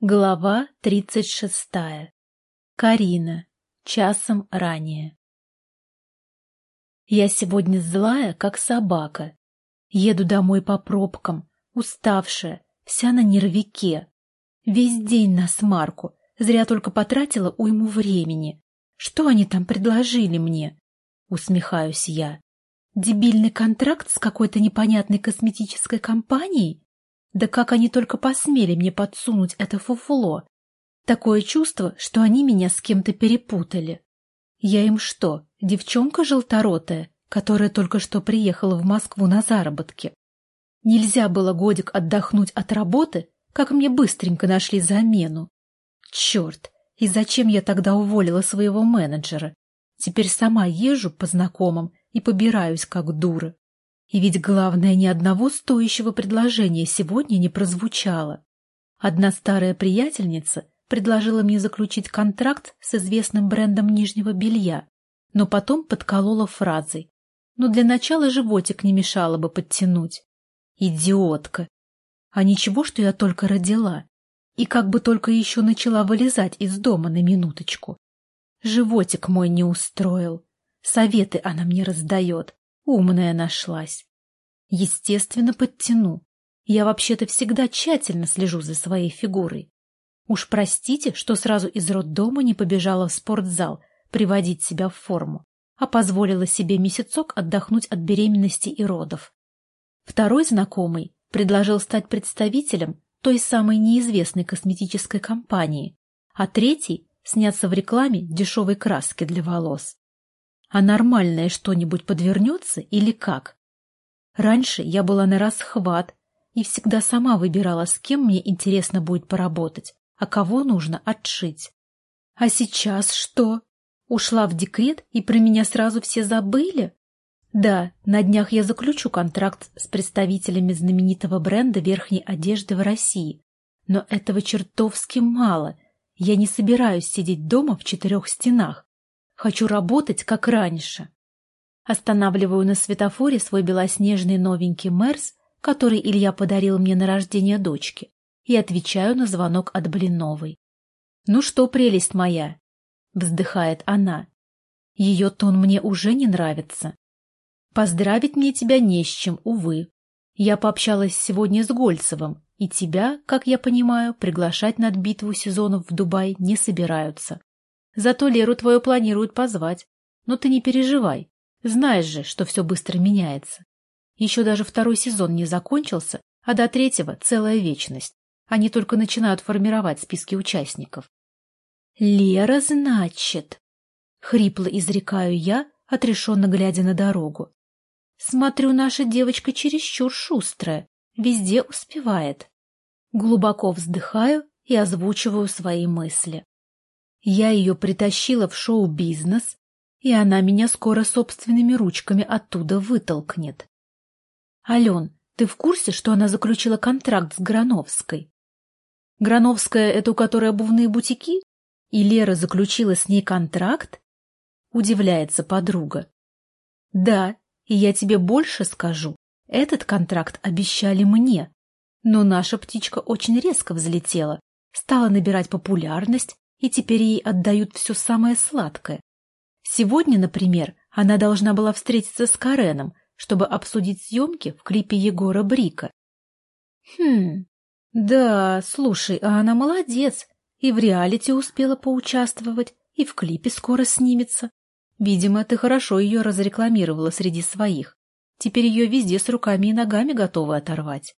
Глава тридцать шестая. Карина. Часом ранее. Я сегодня злая, как собака. Еду домой по пробкам, уставшая, вся на нервике. Весь день на смарку, зря только потратила уйму времени. Что они там предложили мне? Усмехаюсь я. Дебильный контракт с какой-то непонятной косметической компанией? Да как они только посмели мне подсунуть это фуфло? Такое чувство, что они меня с кем-то перепутали. Я им что, девчонка желторотая, которая только что приехала в Москву на заработки? Нельзя было годик отдохнуть от работы, как мне быстренько нашли замену. Черт, и зачем я тогда уволила своего менеджера? Теперь сама езжу по знакомым и побираюсь, как дура. И ведь главное, ни одного стоящего предложения сегодня не прозвучало. Одна старая приятельница предложила мне заключить контракт с известным брендом нижнего белья, но потом подколола фразой. Но для начала животик не мешало бы подтянуть. Идиотка! А ничего, что я только родила. И как бы только еще начала вылезать из дома на минуточку. Животик мой не устроил. Советы она мне раздает. Умная нашлась. Естественно, подтяну. Я вообще-то всегда тщательно слежу за своей фигурой. Уж простите, что сразу из роддома не побежала в спортзал приводить себя в форму, а позволила себе месяцок отдохнуть от беременности и родов. Второй знакомый предложил стать представителем той самой неизвестной косметической компании, а третий — сняться в рекламе дешевой краски для волос. А нормальное что-нибудь подвернется или как? Раньше я была на расхват и всегда сама выбирала, с кем мне интересно будет поработать, а кого нужно отшить. А сейчас что? Ушла в декрет, и про меня сразу все забыли? Да, на днях я заключу контракт с представителями знаменитого бренда верхней одежды в России. Но этого чертовски мало. Я не собираюсь сидеть дома в четырех стенах. Хочу работать, как раньше. Останавливаю на светофоре свой белоснежный новенький Мерс, который Илья подарил мне на рождение дочки, и отвечаю на звонок от Блиновой. «Ну что, прелесть моя?» — вздыхает она. Ее тон мне уже не нравится. «Поздравить мне тебя не с чем, увы. Я пообщалась сегодня с Гольцевым, и тебя, как я понимаю, приглашать на битву сезонов в Дубай не собираются. Зато Леру твою планируют позвать. Но ты не переживай. Знаешь же, что все быстро меняется. Еще даже второй сезон не закончился, а до третьего целая вечность. Они только начинают формировать списки участников. «Лера, значит?» — хрипло изрекаю я, отрешенно глядя на дорогу. «Смотрю, наша девочка чересчур шустрая, везде успевает». Глубоко вздыхаю и озвучиваю свои мысли. Я ее притащила в шоу-бизнес, и она меня скоро собственными ручками оттуда вытолкнет. Ален, ты в курсе, что она заключила контракт с Грановской? Грановская — это у которой обувные бутики? И Лера заключила с ней контракт? Удивляется подруга. Да, и я тебе больше скажу. Этот контракт обещали мне. Но наша птичка очень резко взлетела, стала набирать популярность, и теперь ей отдают все самое сладкое. Сегодня, например, она должна была встретиться с Кареном, чтобы обсудить съемки в клипе Егора Брика. Хм, да, слушай, а она молодец, и в реалити успела поучаствовать, и в клипе скоро снимется. Видимо, ты хорошо ее разрекламировала среди своих. Теперь ее везде с руками и ногами готовы оторвать.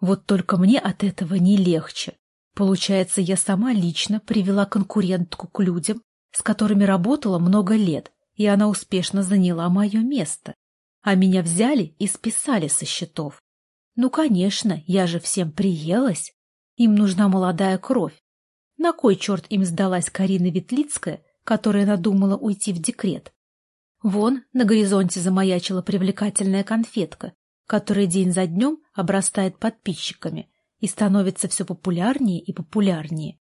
Вот только мне от этого не легче. Получается, я сама лично привела конкурентку к людям, с которыми работала много лет, и она успешно заняла мое место. А меня взяли и списали со счетов. Ну, конечно, я же всем приелась. Им нужна молодая кровь. На кой черт им сдалась Карина Ветлицкая, которая надумала уйти в декрет? Вон на горизонте замаячила привлекательная конфетка, которая день за днем обрастает подписчиками и становится все популярнее и популярнее.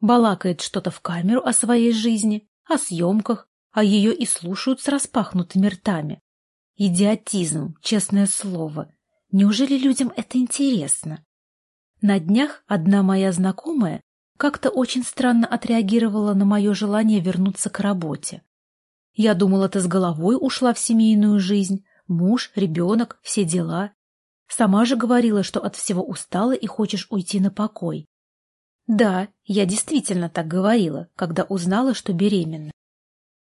Балакает что-то в камеру о своей жизни, о съемках, а ее и слушают с распахнутыми ртами. Идиотизм, честное слово. Неужели людям это интересно? На днях одна моя знакомая как-то очень странно отреагировала на мое желание вернуться к работе. Я думала, ты с головой ушла в семейную жизнь, муж, ребенок, все дела. Сама же говорила, что от всего устала и хочешь уйти на покой. Да, я действительно так говорила, когда узнала, что беременна.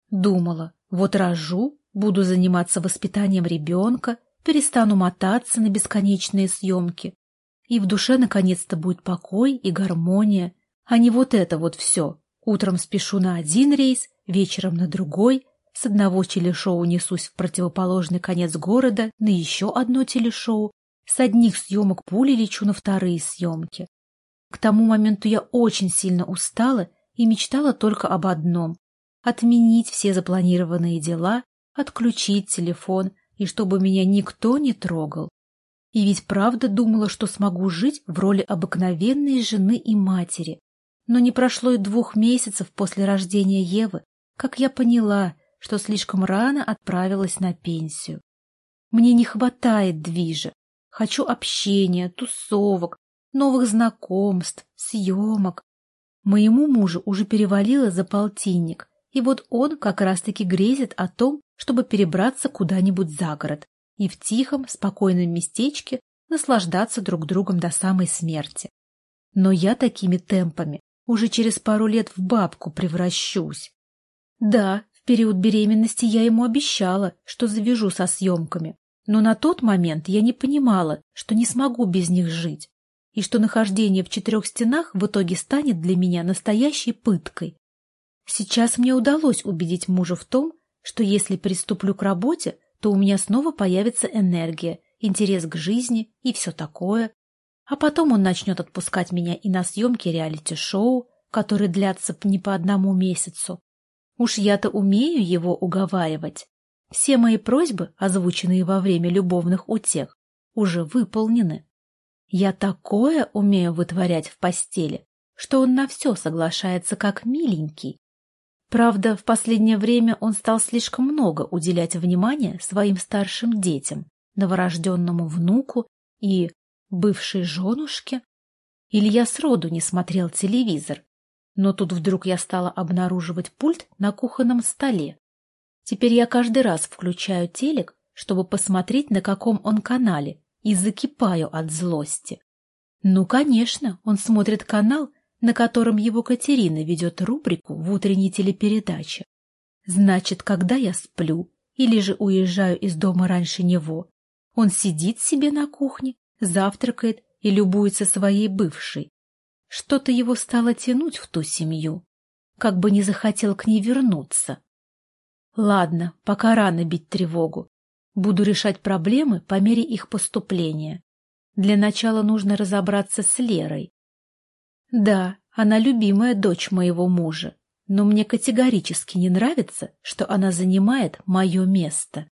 Думала, вот рожу, буду заниматься воспитанием ребенка, перестану мотаться на бесконечные съемки, и в душе наконец-то будет покой и гармония, а не вот это вот все. Утром спешу на один рейс, вечером на другой, с одного телешоу несусь в противоположный конец города на еще одно телешоу, с одних съемок пули лечу на вторые съемки. К тому моменту я очень сильно устала и мечтала только об одном — отменить все запланированные дела, отключить телефон и чтобы меня никто не трогал. И ведь правда думала, что смогу жить в роли обыкновенной жены и матери. Но не прошло и двух месяцев после рождения Евы, как я поняла, что слишком рано отправилась на пенсию. Мне не хватает движа. Хочу общения, тусовок, новых знакомств, съемок. Моему мужу уже перевалило за полтинник, и вот он как раз-таки грезит о том, чтобы перебраться куда-нибудь за город и в тихом, спокойном местечке наслаждаться друг другом до самой смерти. Но я такими темпами уже через пару лет в бабку превращусь. Да, в период беременности я ему обещала, что завяжу со съемками, но на тот момент я не понимала, что не смогу без них жить, и что нахождение в четырех стенах в итоге станет для меня настоящей пыткой. Сейчас мне удалось убедить мужа в том, что если приступлю к работе, то у меня снова появится энергия, интерес к жизни и все такое. А потом он начнет отпускать меня и на съемки реалити-шоу, которые длятся не по одному месяцу. Уж я-то умею его уговаривать. Все мои просьбы, озвученные во время любовных утех, уже выполнены. Я такое умею вытворять в постели, что он на все соглашается как миленький. Правда, в последнее время он стал слишком много уделять внимания своим старшим детям, новорожденному внуку и бывшей женушке. Илья сроду не смотрел телевизор, но тут вдруг я стала обнаруживать пульт на кухонном столе. Теперь я каждый раз включаю телек, чтобы посмотреть, на каком он канале, и закипаю от злости. Ну, конечно, он смотрит канал, на котором его Катерина ведет рубрику в утренней телепередаче. Значит, когда я сплю или же уезжаю из дома раньше него, он сидит себе на кухне, завтракает и любуется своей бывшей. Что-то его стало тянуть в ту семью, как бы не захотел к ней вернуться. Ладно, пока рано бить тревогу. Буду решать проблемы по мере их поступления. Для начала нужно разобраться с Лерой. Да, она любимая дочь моего мужа, но мне категорически не нравится, что она занимает мое место.